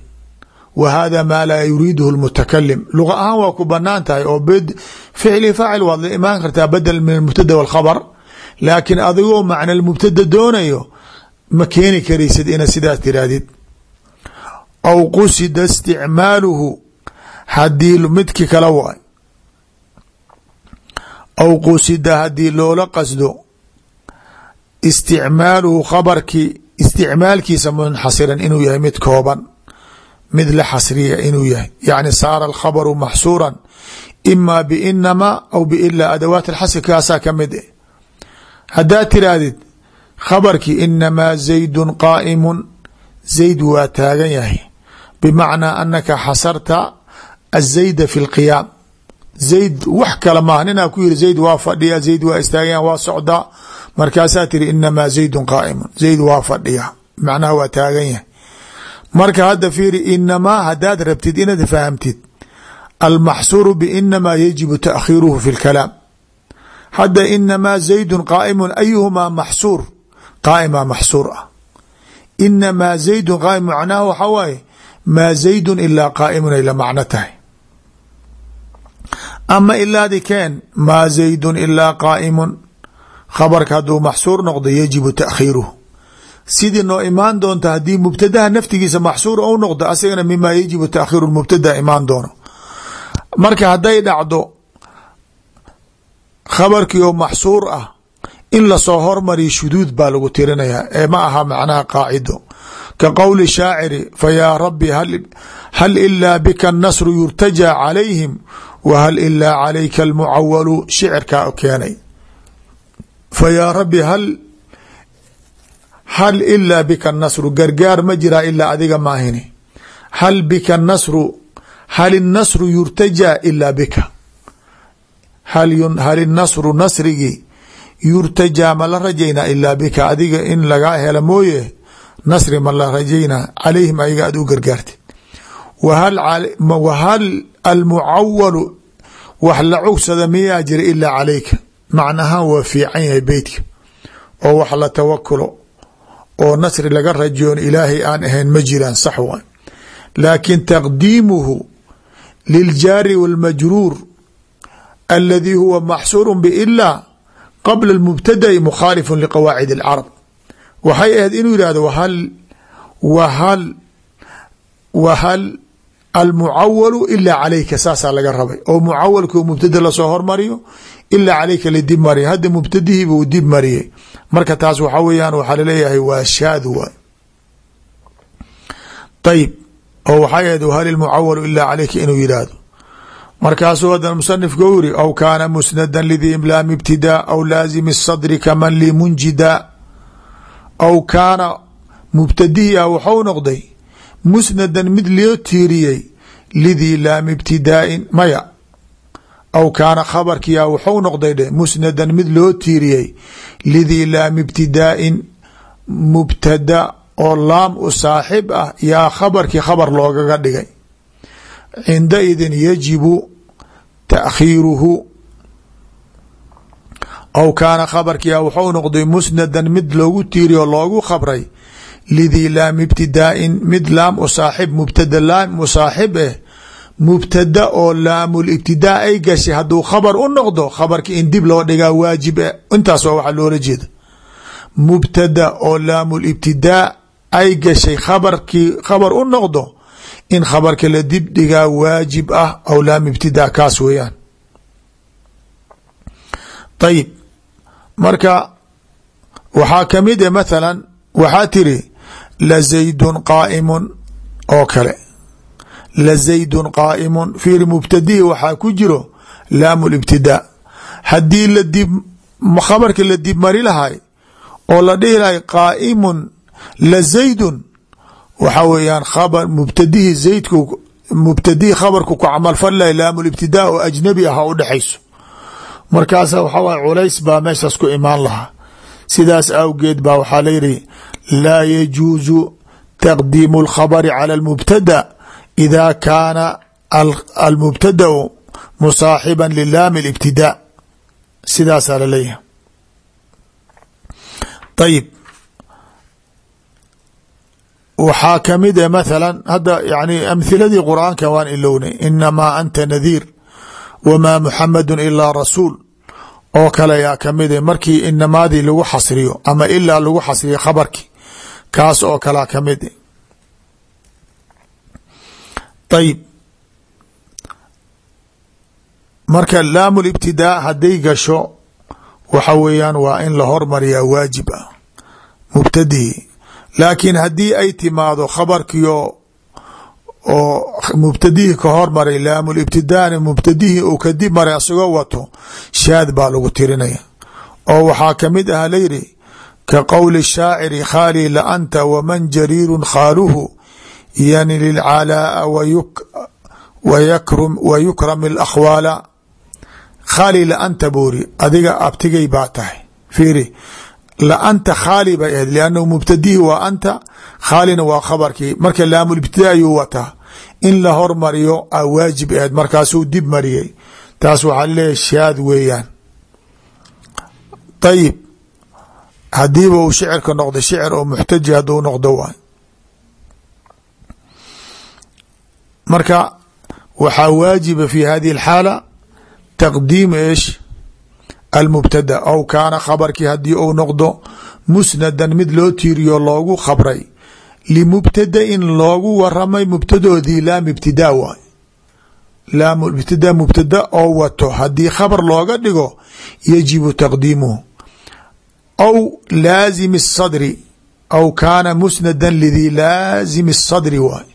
wa hada maa laa yuriiduhu اlmutakalim luga ahaan waa ku banaan tahay oo ficli faacil waad la imaan kartaa badel min almubtada wاlkhabr laakiin adigoo macna mubtada doonayo ma keeni karaysid ina sidaas tirahdid aw qusida isticmaaluhu haddii midki kala waay. Aw qusida haddii loola qasdo isticmaaluhu khabarkii isticmaalkiisa munxasiran inuu yahay mid kooban mid la xasriya inuu yahay. Yacni saara alkhabaru maxsuuran ima biinama aw biila adawaat alxasri kaasaa ka mid eh. Haddaad tiraahdid khabarkii inamaa zaydun qaa'imun zayd waa taagan yahay. Bimacnaa anaka xasarta azayda fi lqiyaam zayd wax kale maaha ninaa ku yiri zayd waa fadhiya zayd waa istaagaya waa socdaa markaasaa tiri inamaa zaydun qaa'imun zayd waa fadhiya macnaha waa taagan yahay marka hadda fiiri inamaa haddaad rabtid inaad fahamtid almaxsuuru biinamaa yajibu taakhiiruhu fi lkalaam hadda inamaa zaydun qaa'imun ayuhumaa maxsuur qaa'ima maxsuur ah inamaa zaydun qaa'im macnaha waxaa waaye maa zaydun ilaa qaa'imun ay la macno tahay ama ilaadi keen maa zaydun ilaa qaa'imun. Khabarka hadduu maxsuur noqdo yajibu taakhiiruhu sidii noo imaan doonta haddii mubtadaha naftigiisa maxsuur ou noqdo asagana mimaa yajibu taakhiiru mubtada imaan doono. Marka hadday dhacdo khabarkii oo maxsuur ah in la soo hormariyo shuduud baa lagu tirinayaa ee ma aha macnaha qaacido. Ka qowli shaaciri fayaa rabbi hal ilaa bika nasru yurtajaa calayhim wa hal ilaa calayka almucawalu shicirkaa keenay fayaa rabbi hal hal ilaa bika nasru gargaar ma jiraa ilaa adiga maahini hal bika nasru hal inasru yurtajaa ilaa bika hal inasru nasrigii yurtajaa ma la rajaynaa ilaa bika adiga in lagaa hela mooye nasri ma la rajaynaa calayhim ayaga aad u gargaartid wahal almucawalu wax la cugsada miyaa jira ilaa calayka macnahaan waa fiican yahay beytka oo wax la tawakulo oo nasri laga rajoon ilaahay aan ahayn ma jiraan sax wa laakin taqdiimuhu liljaari wاlmajruur aladi huwa maxsuur biilaa qabla اlmubtada'i mukhaalifu liqawaacid اlcarab waxay ahayd inuu yihahdo whal whal whal almucawalu ilaa calayka saasaa laga rabay. Oo mucawalkii mubtada la soo hormariyo ilaa calayka ladib mariya hadda mubtadihiiba uu dib mariyay. Marka taas waxaa weyaan waxaa la leeyahay waa shaad waay. Ayib oo waxay ahayd hal ilmucawalu ilaa calayka inuu yidhaahdo? Markaasuu hadan musanifka u yiri aw kaana musnada lidii imlaam ibtidaa aw laazimi sadri kaman li munjida. Aw kaana mubtadihi ah musnadan mid loo tiiriyey lidii laam ibtidaa'in maya. Aw kaana khabarkiia waxau noqday dhe musnadan mid loo tiiriyey lidii laam ibtidaa'in mubtada oo laam u saaxib ah yaa khabarkii khabar loogaga dhigay. Cindaidin yajibu taakhiiruhu aw kaana khabarkiia waxau noqday musnadan mid loogu tiiriy oo loogu khabray lidii laam ibtidaa'in mid laam u saaxib mubtada laam u saaxib eh mubtada oo laamul ibtidaa ay gashay hadduu khabar u noqdo khabarki in dib loo dhigaa waajib eh. Intaas waa waxaa loola jeeda mubtada oo laamul ibtidaa ay gashay khabarkii khabar u noqdo in khabarka la dib dhigaa waajib ah aw laam ibtidaa kaas weeyaan. Ayib marka waxaa ka mid e mathalan waxaa tiri la zaydun qaa'imun oo kale. La zaydun qaa'imun fiiri mubtadihi waxaa ku jiro laamu libtidaa haddii ladib khabarka la dib mari lahay oo la dhihi lahay qaa'imun la zaydun waxa weeyaan khabar mubtadihi zaydku mubtadihi khabarku ku camalfal lahay laamulibtidaa oo ajnabi ah u dhexayso markaasa waxaa waye culays baa meeshaas ku imaan lahaa. Sidaas awgeed baa waxaa layihi laa yajuusu taqdiimu اlkhabri calى اlmubtada ida kaana almubtadau musaaxiba lilaami اlibtidaa sidaasaa laleeyahay ayib waxaa kamid e mathala hadda yani amhiladii qur'aanka waan ilownay inamaa anta nadiir wma muxamadu ilaa rasuul oo kale ayaa kamid markii inamaadii lagu xasriyo ama ilaa lagu xasriyo khabarkii kaas oo kalea ka mid ayib marka laam libtidaa hadday gasho waxa weeyaan waa in la hormariyaa waajib ah mubtadihi laakiin haddii ay timaado khabarkiio oo mubtadihii ka hormaray laamulibtidaani mubtadihii uu kadib maray asagoo wato shaad baa lagu tirinaya. Oo waxaa ka mid ah layidhi ka qowli shaaciri khaali la anta waman jariirun khaaluhu yani lilcalaa'a wa yukram alakhwaala khaali la anta buuri adiga abtigay baa tahay fiiri la anta khaali bay ahayd liannahu mubtadihi waa anta khaalina waa khabarkii marka laamulibtidaa ayuu wataa in la hormariyo a waajib ahayd markaasuu dib mariyey taas waxaa leeyahay shaad hadiiba uu shicirka noqdo shicir oo muxtaji hadduu noqdo waay. Marka waxaa waajiba fi hadihi اlxaala taqdiim eesh almubtada. Aw kaana khabarkii haddii uu noqdo musnadan mid loo tiiriyo loogu khabray. Limubtadain loogu waramay mubtadoodii laam ibtidaa waay. Laam ibtidaa mubtada oo wato. Haddii khabar looga dhigo yajibu taqdiimuhu أو لازم الصدر aw kaana musnada lidii لازم الصدر waay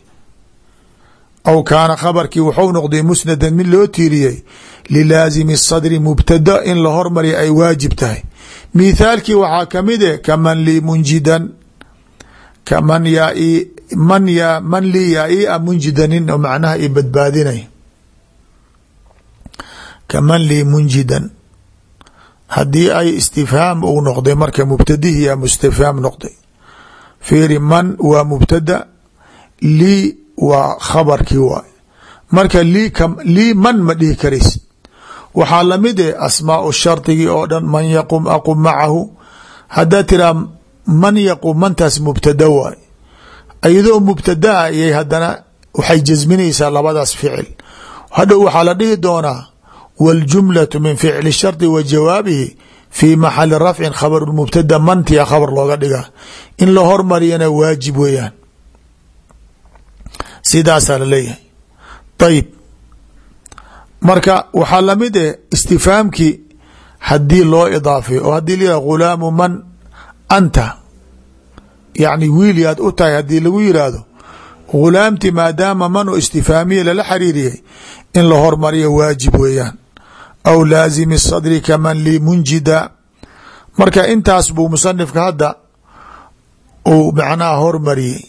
aw kaana khabarkii wuxuu noqday musnadan mid loo tiiriyey lilaazimi sadri mubtada in la hormarya ay waajib tahay mithaalkii waxaa ka mid e kaman lii munjidan kaman yaa man yaa man lii yaa ii a munjidanin oo macnaha i badbaadinay kaman lii munjidan haddii ay istifhaam uu noqday marka mubtadihi yaa mustifhaam noqday. Fiiri man waa mubtada lii waa khabarkii waay marka lii lii man ma dhihi karaysid waxaa la mid eh asmaau shardigii oo dhan man yaqum aqum macahu haddaa tiraa man yaqum mantaas mubtada waay. Iyadoo mubtadaa ayay hadana waxay jasminaysaa labadaas ficil. Hadhow waxaa la dhihi doonaa wاljumlaة min ficli shardi wa jawaabihi fi maxali rafcin khabar mubtada mantia khabar looga dhigaa in la hormariyana waajib weeyaan sidaasaa la leeyahay ayib marka waxaa la mid eh istifaamkii haddii loo idaafeyo oo haddii la ghulaamu man anta yani wiil yaad u tahay haddii lagu yiraahdo ghulaamti maadaama man oo istifaamiya lala xariiriyay in la hormariyo waajib weeyaan aw laazimi sadri kaman lii munjida. Marka intaas buu musanifka hadda uu macnaha hormariyey.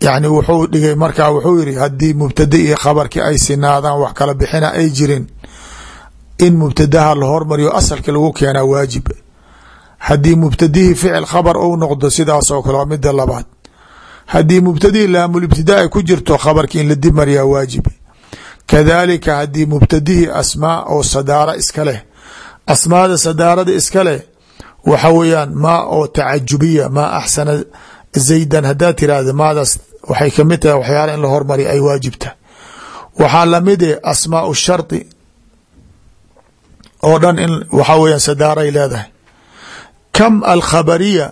Yani wuxuu dhigay markaa wuxuu yiri haddii mubtada iyo khabarkii ay sinaadaan wax kala bixina ay jirin in mubtadaha la hormariyo asalka lagu keenaa waajib. Haddii mubtadihii ficil khabar ou noqdo sidaas oo kale waa mida labaad. Haddii mubtadihii laamulibtidaa ay ku jirto khabarkii in la dib mariyaa waajib kadalika haddii mubtadihii asmaa oo sadaara iska leh. Asmaada sadaarada iska leh waxa weeyaan maa oo tacajubiya maa axsana zaydan. Haddaad tirahda maadaas waxay ka mid tahay waxyaala in la hormari ay waajibta. Waxaa la mid e asmaau shardi oo dhan in waxa weeyaan sadaaray leedahay. Kam alkhabariya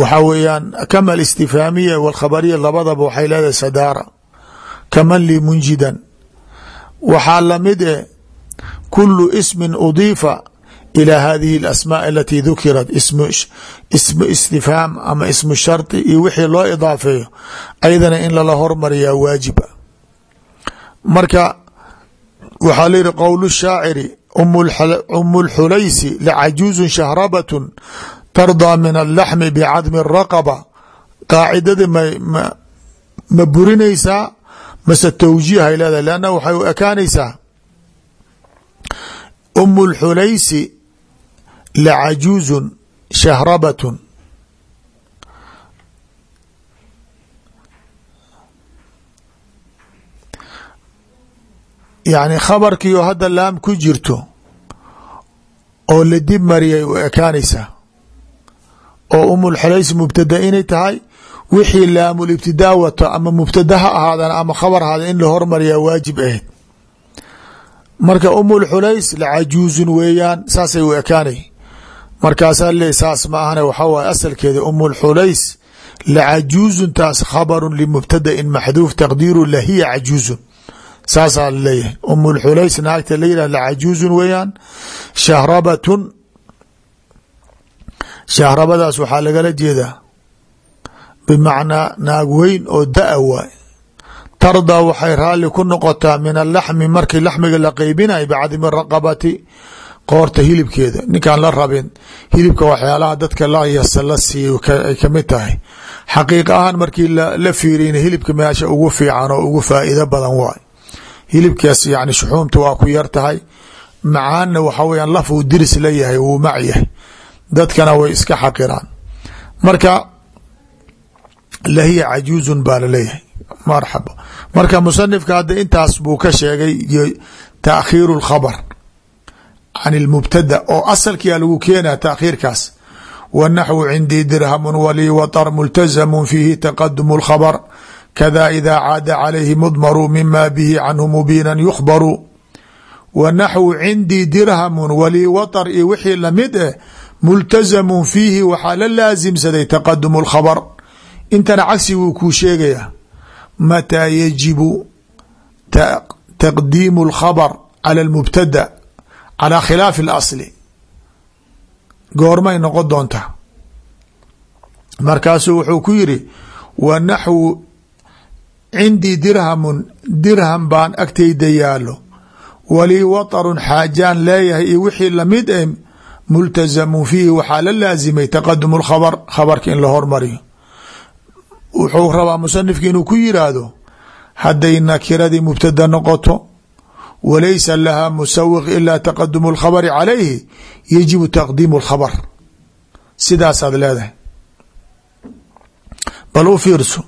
waxa weeyaan kam alistifaamiya walkhabariya labadaba waxay leedahay sadaara kaman lii munjidan waxaa lamid e kulu ismin udiifa ilى hadihi اlasmاء alati dukirat ismu istifhaam ama ismu shardi iyo wixii loo idaafeeyo ayadana in lala hormariyaa waajiba marka waxaa la yihi qowl shaaciri um اlxulaysi lacajuuzu shahrabat tardaa min اlaxmi bcadmi الraqba qaacidada ma burinaysaa mase towjiihay leedahay lanna waxay u ekaanaysaa. Um اlxulaysi lacajuuzu shahrabat yani khabarkiio hadda laam ku jirto oo la dib mariyay u ekaanaysaa. Oo umulxulays mubtada inay tahay wixii laamul ibtidaa wato ama mubtada ha ahaadana ama khabar ahaada in la hormariyaa waajib ahayd marka umulxulays lacajuuzun weeyaan saasay u ekaanay. Markaasaa le saas ma ahane waxaa waay asalkeeda umulxulays lacajuuzun taas khabaru limubtadain maxduuf taqdiiru lahiya cajuuzun. Saasaa la leeyahay umulxulays naagta la yihah weeyaan shahrabatun shahrabadaas waxaa lagala jeedaa bimacnaa naag weyn oo da'a waay. Tardaa waxay raalli ku noqotaa min alaxmi markii laxmiga la qeybinay bacdimi raqabati qoorta hilibkeeda. Ninkaan la rabin hilibka waxyaalaha dadka la siiyo ay ka mid tahay. Xaqiiq markii la fiiriyna hilibka meesha ugu fiican oo ugu faa'iido badan waay. Hilibkaas yani shuxuumta waa ku yar tahay. Macaanna waxa weyaan laf uu diris la yahay wuu mac dadkana way iska xaqiraan. Marka lahiya cajuuzun baa laleeyahay marxaba marka musanifka hadda intaas buu ka sheegay taakhiiru اlkhabr can اlmubtada oo asalkia lagu keenaa taakhiirkaas wanaxwu cindii dirhamu walii waطr multazamu fiihi taqadum اlkhabr kada ida caada calayhi mudmaru mima bihi canhu mubiina yukhbaru wanaxwu cindii dirhamu walii waطr iyo wixii lamid eh multazamu fiihi waxaa la laasimsaday taqadum اlkhabr intana cagsi wuu kuu sheegayaa. Mataa yajibu taqdiimu alkhabr cala almubtada calaa khilaafi اlasli goormay noqon doontaa. Markaasuu wuxuu ku yiri wa naxwu cindii dirhamun dirham baan agtayda yaalo walii watarun xaajaan leeyahay iyo wixii la mid e eh multazamu fiihi waxaa la laasimay taqadumu khabr khabarka in la hormariyo wuxuu rabaa musanifki inuu ku yiraahdo hadday nakiradii mubtada noqoto walaysa laha musawiq ila taqadum اlkhabri calayhi yajibu taqdiimu اlkhabr sidaasaad leedahay. Bal u fiirso.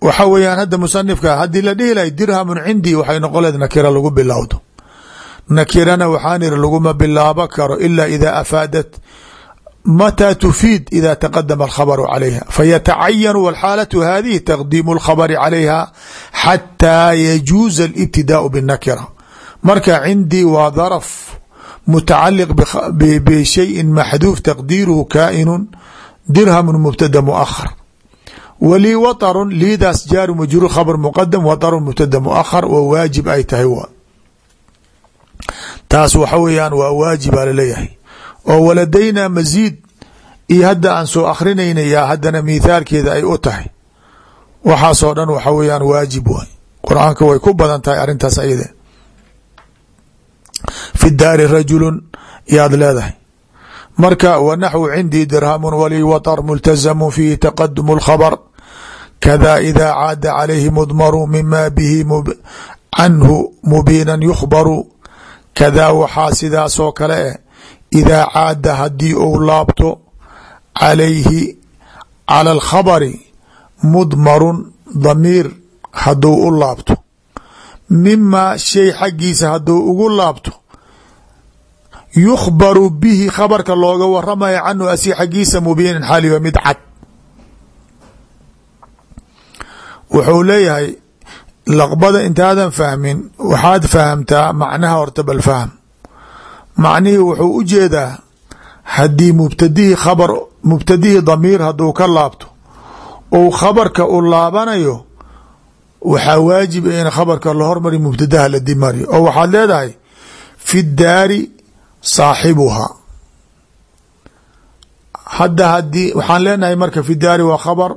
Waxa weeyaan hadda musanifka haddii la dhihi lahay dirhamun cindii waxay noqon nakira lagu bilowdo. Nakirana waxaan iri laguma bilaabo karo ila ida afaadat matى تفيid إذا تقدم الخبر عليها فيتعين والحالة هذه تقديم الخبر عليها حتى يجوز الابتداء بالنكرة marka عندي waa ظرف متعلق بشhيء محذوف تقديره كائن درهم مبتدى مؤخر ولي وطر liidaas jاar مجrور خبر مقدم وطر مبتدى مؤخر oo waaجiب ay tahay taas waxa weeyaan waa waaجiba laleeyahay oo waladaynaa masiid iyo hadda aan soo akrinayna yaa haddana mithaalkeeda ay u tahay. Waxaasoo dhan waxa weeyaan waajib waay. Qur'aanka way ku badan tahay arrintaas ayade fi daari rajulun yaad leedahay. Marka wa naxwu cindii dirhamun walii waطr multazamu fiihi taqadum اlkhabr kada ida caada calayhi mudmaru mima bihi canhu mubiina yukhbaru. Kada waxaa sidaasoo kale eh idaa caada haddii uu laabto calayhi cala alkhabari mudmarun damiir hadduu u laabto mimaa shay xaggiisa hadduu ugu laabto yukhbaru bihi khabarka looga waramaya canhu asi xaggiisa mubiinan xaaliba mid cad wuxuu leeyahay laqbada intaadan fahmin waxaad fahamtaa macnaha horta bal macnihii wuxuu u jeedaa haddii mubtadihii khabar mubtadihii damiir hadduu ka laabto ou khabarka u laabanayo waxaa waajib in khabarka la hormari mubtadaha la dimariyo oo waxaad leedahay fi daari saaxibuhaa hadda haddii waxaan leenahay marka fi daari waa khabar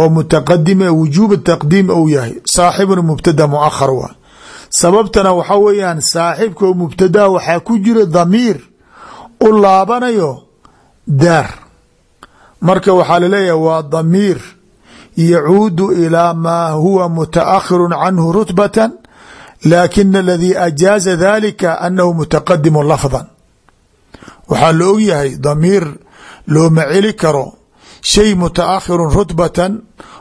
oo mutaqadime wujuuba taqdiim ou yahay saaxibuna mubtada muakhar waa sababtana waxa weeyaan saaxibka oo mubtadaa waxaa ku jira damiir u laabanayo daar. Marka waxaa la leeyahay waa damiir yacuudu ilaa maa huwa mutaakhiru canhu rutbatan laakina aladii ajaaza dalika anahu mutaqadimu lafdan. Waxaa la og yahay damiir looma celi karo shay mutaakhirun rutbatan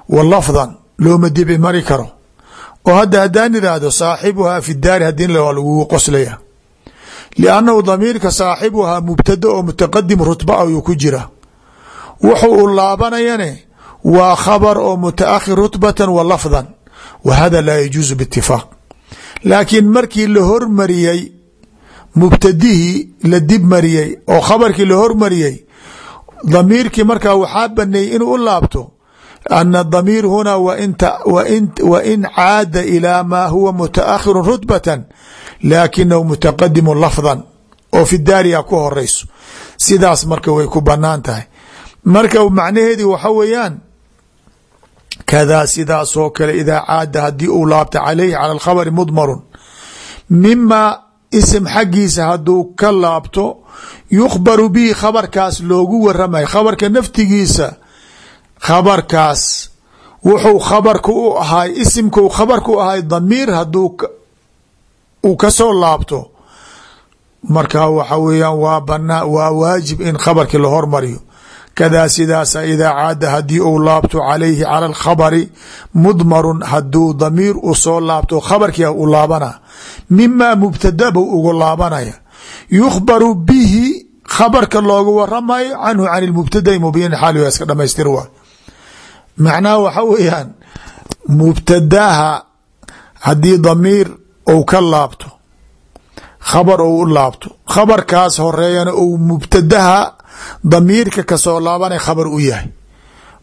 wa lafdan looma dibi mari karo oo hadda haddaan idhaahdo saaxibuhaa fi daari hadin waa qoslaya liannahu damiirka saaxibuhaa mubtada oo mutaqadim rutba ayuu ku jira. Wuxuu u laabanayane waa khabar oo mutaakhir rutbatan wa lafdan laa yajuusu biitifaaq laakiin markii la hormariyey mubtadihii la dib mariyey oo khabarkii la hormariyey damiirkii markaa waxaa baneeyey inuu u laabto ana damiir huna wain caada ilaa maa huwa mutaakhiru rutbatan laakinahu mutaqadimu lafdan oo fi daariya ku horeyso sidaas marka way ku bannaan tahay marka macnaheedii waxa weeyaan kadaa sidaasoo kale idaa caada haddii uu laabta calayhi cala alkhabari mudmarun mima isim xaggiisa hadduu ka laabto yukhbaru bihi khabarkaas loogu waramay khabarka naftigiisa khabarkaas. Wuxuu khabarka u ahay isimkuu khabarka u ahay damiir hadduu uu ka soo laabto. Marka waxa weeyaan waa banaa waa waajib in khabarkii la hormariyo. Kadaa sidaasa idaa caada haddii uu laabto calayhi cala alkhabari mudmarun hadduu damiir u soo laabto khabarkii u laabana. Mimaa mubtada buu laabanaya. Yukhbaru bihi khabarka loogu waramayo canhu can ilmubtadai mubiin xaali iska dhamaystir macnaha waxa weeyaan mubtadaha haddii damiir ou ka laabto khabar ou u laabto khabarkaas horeeyana ou mubtadaha damiirka ka soo laabanay khabar u yahay.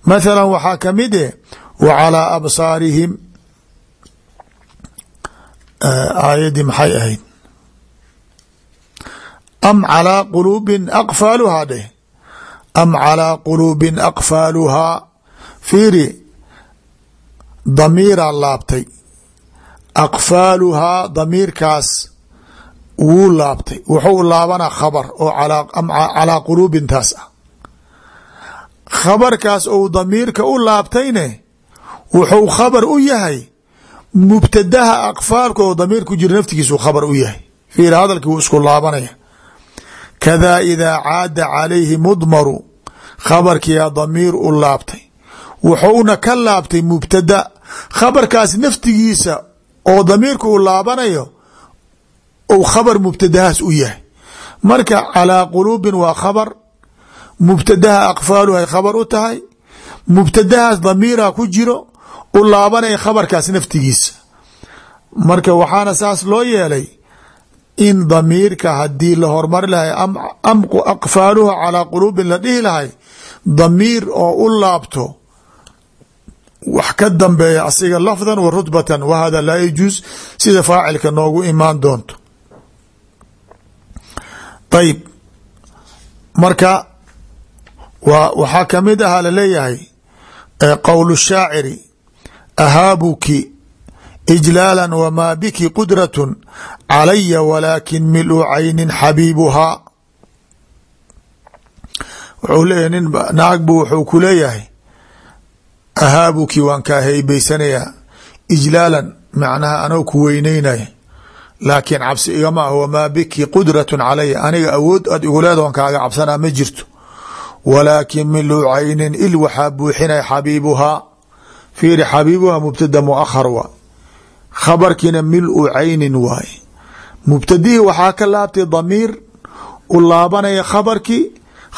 Mathala waxaa ka mid eh wa calaa absaarihim aayaddii maxay ahayd? Am calىa quluubin aqfaaluhaa dheh? Am calىa quluubin aqfaaluhaa fiiri damiiraa laabtay. Aqfaaluhaa damiirkaas wuu laabtay. Wuxuu laabanaa khabar oo calaa quluubintaas ah. Khabarkaas ou damiirka u laabtayne wuxuu khabar u yahay mubtadaha aqfaalka oo damiir ku jira naftigiisu khabar u yahay. Fiir hadalkii wuu isku laabanaya. Kadaa idaa caada calayhi mudmaru khabarkiyaa damiir u laabtay wuxuuna ka laabtay mubtada. Khabarkaas naftigiisa oo damiirka u laabanayo ou khabar mubtadahaas u yahay. Marka calaa quluubin waa khabar. Mubtadaha aqfaaluhay khabar u tahay. Mubtadahaas damiira ku jiro u laabanaya khabarkaas naftigiisa. Marka waxaana saas loo yeelay in damiirka haddii la hormari lahay amqu aqfaaluha calaa quluubin la dhihi lahay damiir oo u laabto wax ka dambeeya asiga lafdan wa rutbatan wa hada laa yajuus sida faacilka noogu imaan doonto. Ayib marka waxaa ka mid ahaa la leeyahay qowl shaaciri ahaabuki ijlaala wmaa biki qudrat calaya walaakin milu caynin xabiibuhaa wuxuu leeyahy nin naag bu wuxuu ku leeyahay ahaabuki waan kaa heybaysanayaa ijlaalan macnaha anoo ku weyneynaya laakiin cabsi igama ah wamaa biki qudratun calaya aniga awood aad igu leeda waan kaaga cabsanaa ma jirto. Walaakin milu caynin il waxaa buuxinaya xabiibuhaa. Fiiri xabiibuhaa mubtada muakhar wa khabarkiina milu caynin waaye. Mubtadihii waxaa ka laabtay damiir u laabanaya khabarkii.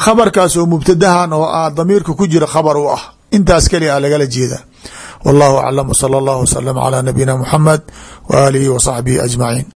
Khabarkaas oo mubtadahan oo ah damiirka ku jira khabar u ah intaas keli a lagala jeeda. Wallahu aclam wsala allahu wasalam calaa nabiyina muxamed wa aalihi wa saxbihi ajmaciin